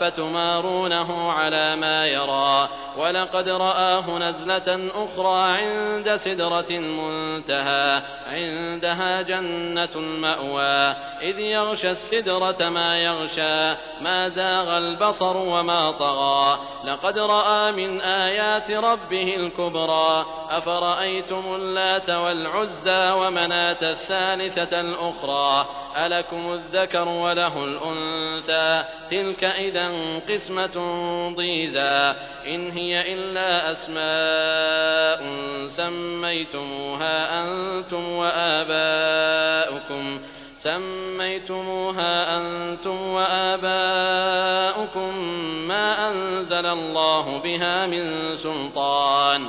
أفتمارونه على ما يرى. ولقد رآه نزلة أخرى عند سدرة منتهى عندها جنة المأوى. إذ يغشى السدرة ما يغشى. ما زاغ البصر وما طغى. لقد رأى من آيات ربه الكبرى. أفرأيتم اللات والعزى ومناة الثالثة الأخرى؟ ألكم الذكر وله الأنثى. تلك إذا قسمة ضيزى إن هي إلا أسماء سميتموها أنتم وآباؤكم. سميتموها أنتم وآباؤكم ما أنزل الله بها من سلطان.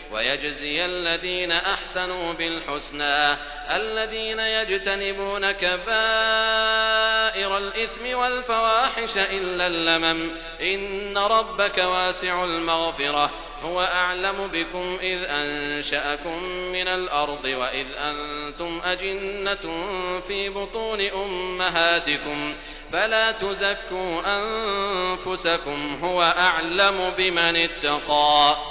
ويجزي الذين أحسنوا بالحسنى الذين يجتنبون كبائر الإثم والفواحش إلا اللمم. إن ربك واسع المغفرة. هو أعلم بكم إذ أنشأكم من الأرض وإذ أنتم أجنة في بطون أمهاتكم. فلا تزكوا أنفسكم. هو أعلم بمن اتقى.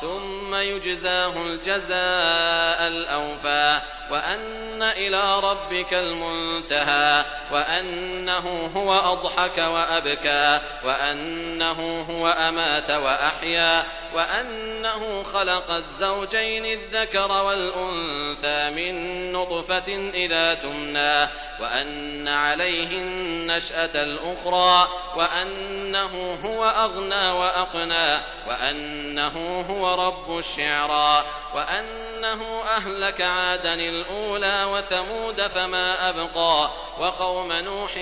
ثم يجزاه الجزاء الأوفى. وأن إلى ربك المنتهى وأنه هو أضحك وأبكى وأنه هو أمات وأحيا وأنه خلق الزوجين الذكر والأنثى من نطفة إذا تمنى وأن عليه النشأة الأخرى وأنه هو أغنى وأقنى وأنه هو رب الشعرى. وأنه أهلك عادا الأولى وثمود فما أبقى وقوم نوح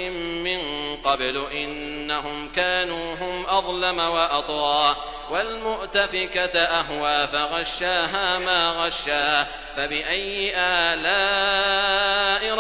من قبل إنهم كانوا هم أظلم وأطغى والمؤتفكة أهوى فغشاها ما غشا فبأي آلاء